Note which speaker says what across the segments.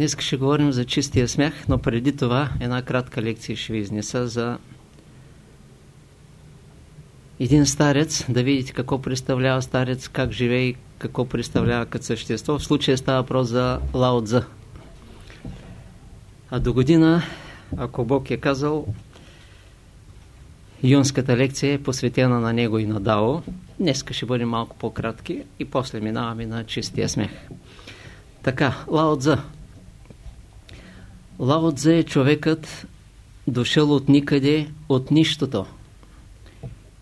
Speaker 1: Днес ще говорим за чистия смях, но преди това една кратка лекция ще ви изнеса за един старец, да видите какво представлява старец, как живее и какво представлява като същество. В случая става въпрос за Лао Цзъ. А до година, ако Бог е казал, юнската лекция е посветена на него и на Дао. Днеска ще бъдем малко по-кратки и после минаваме на чистия смех. Така, Лао Цзъ. Лао Цзъ е човекът дошъл от никъде, от нищото.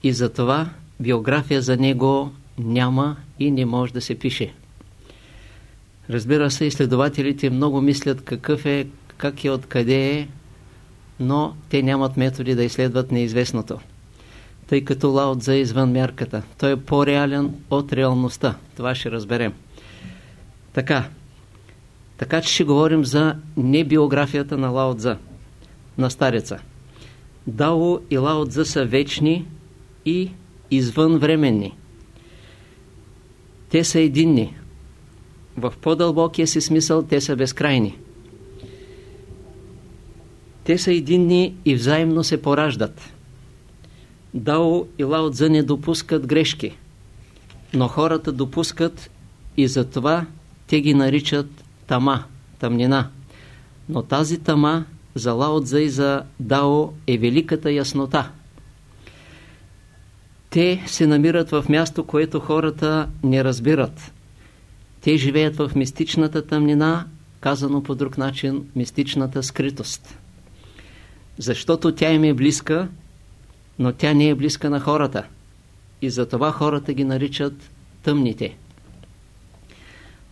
Speaker 1: И затова биография за него няма и не може да се пише. Разбира се, изследователите много мислят какъв е, как е, откъде е, но те нямат методи да изследват неизвестното. Тъй като Лао е извън мярката. Той е по-реален от реалността. Това ще разберем. Така, така че ще говорим за небиографията на Лао Цзъ, на стареца. Дао и Лао Цзъ са вечни и извънвременни. Те са единни. В по-дълбокия си смисъл те са безкрайни. Те са единни и взаимно се пораждат. Дао и Лао Цзъ не допускат грешки, но хората допускат и затова те ги наричат тама, тъмнина. Но тази тама за Лао Цзъ и за Дао е великата яснота. Те се намират в място, което хората не разбират. Те живеят в мистичната тъмнина, казано по друг начин, мистичната скритост. Защото тя им е близка, но тя не е близка на хората. И затова хората ги наричат тъмните.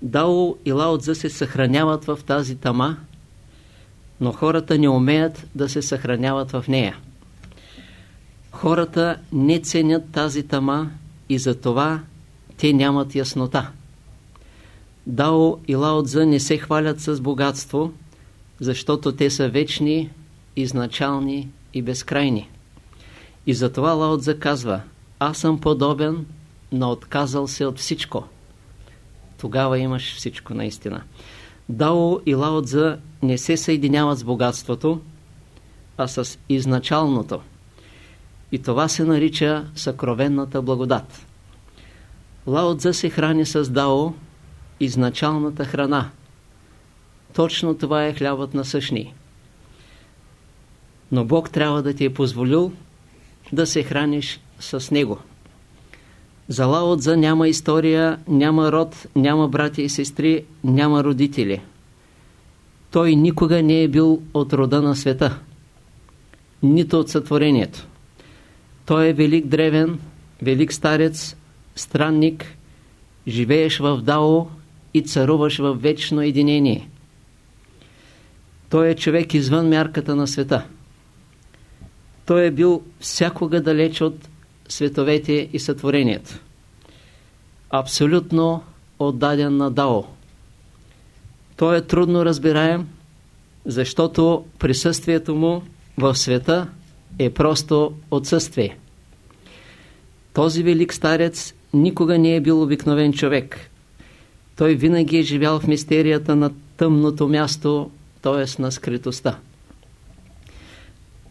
Speaker 1: Дао и Лао се съхраняват в тази тама, но хората не умеят да се съхраняват в нея. Хората не ценят тази тама и затова те нямат яснота. Дао и Лао не се хвалят с богатство, защото те са вечни, изначални и безкрайни. И затова Лао казва, аз съм подобен, но отказал се от всичко. Тогава имаш всичко наистина. Дао и Лао Цзъ не се съединяват с богатството, а с изначалното. И това се нарича съкровенната благодат. Лао Цзъ се храни с Дао, изначалната храна. Точно това е хлябът на същни. Но Бог трябва да ти е позволил да се храниш с Него. За Лао Цзъ няма история, няма род, няма братя и сестри, няма родители. Той никога не е бил от рода на света, нито от сътворението. Той е велик древен, велик старец, странник, живееш в Дао и царуваш в вечно единение. Той е човек извън мярката на света. Той е бил всякога далеч от световете и сътворението. Абсолютно отдаден на Дао. Той е трудно разбираем, защото присъствието му в света е просто отсъствие. Този велик старец никога не е бил обикновен човек. Той винаги е живял в мистерията на тъмното място, т.е. на скритостта.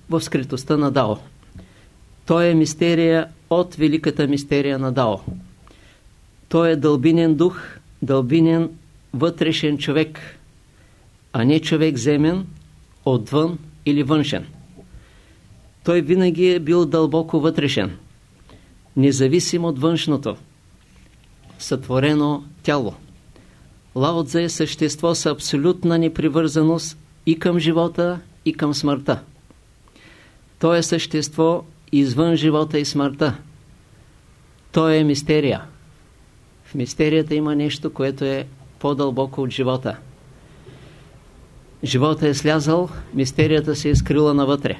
Speaker 1: В скритостта на Дао. Той е мистерия от великата мистерия на Дао. Той е дълбинен дух, дълбинен вътрешен човек, а не човек земен, отвън или външен. Той винаги е бил дълбоко вътрешен, независим от външното, сътворено тяло. Лао Цзъ е същество с абсолютна непривързаност и към живота, и към смъртта. То е същество извън живота и смъртта. То е мистерия. В мистерията има нещо, което е по-дълбоко от живота. Живота е слязал, мистерията се е скрила навътре.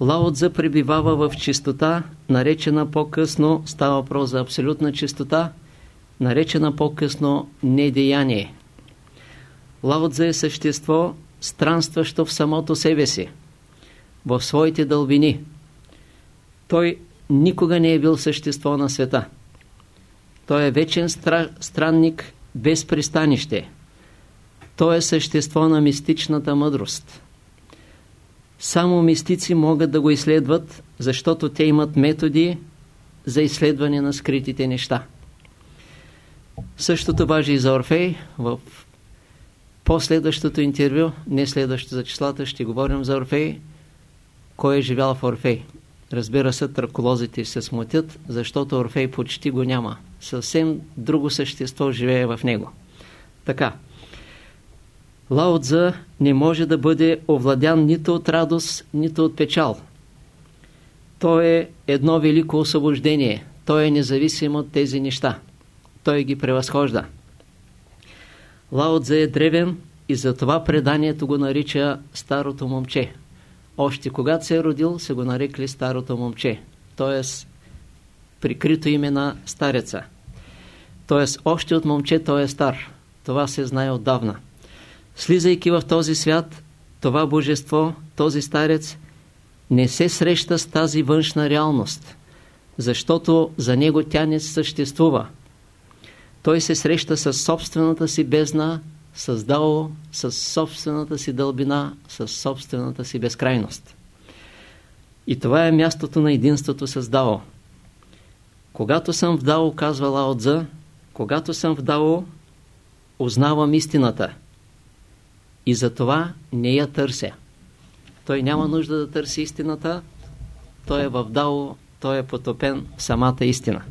Speaker 1: Лао Цзъ пребивава в чистота, наречена по-късно, става въпрос за абсолютна чистота, наречена по-късно недеяние. Лао Цзъ е същество, странстващо в самото себе си, в своите дълбини. Той никога не е бил същество на света. Той е вечен стра... странник без пристанище. То е същество на мистичната мъдрост. Само мистици могат да го изследват, защото те имат методи за изследване на скритите неща. Същото важи и за Орфей. В последващото интервю, не следващото за числата, ще говорим за Орфей. Кой е живял в Орфей? Разбира се, траколозите се смутят, защото Орфей почти го няма. Съвсем друго същество живее в него. Така. Лаотза не може да бъде овладян нито от радост, нито от печал. То е едно велико освобождение. Той е независим от тези неща. Той ги превъзхожда. Лаотза е древен и затова преданието го нарича старото момче. Още когато се е родил, се го нарекли старото момче, т.е. прикрито име на стареца. Т.е. още от момче той е стар. Това се знае отдавна. Слизайки в този свят, това божество, този старец, не се среща с тази външна реалност, защото за него тя не съществува. Той се среща с собствената си бездна, създало с собствената си дълбина, с собствената си безкрайност. И това е мястото на единството с Дао. Когато съм в Дао, казва Лао когато съм в Дао, узнавам истината. И затова не я търся. Той няма нужда да търси истината, той е в Дао, той е потопен в самата истина.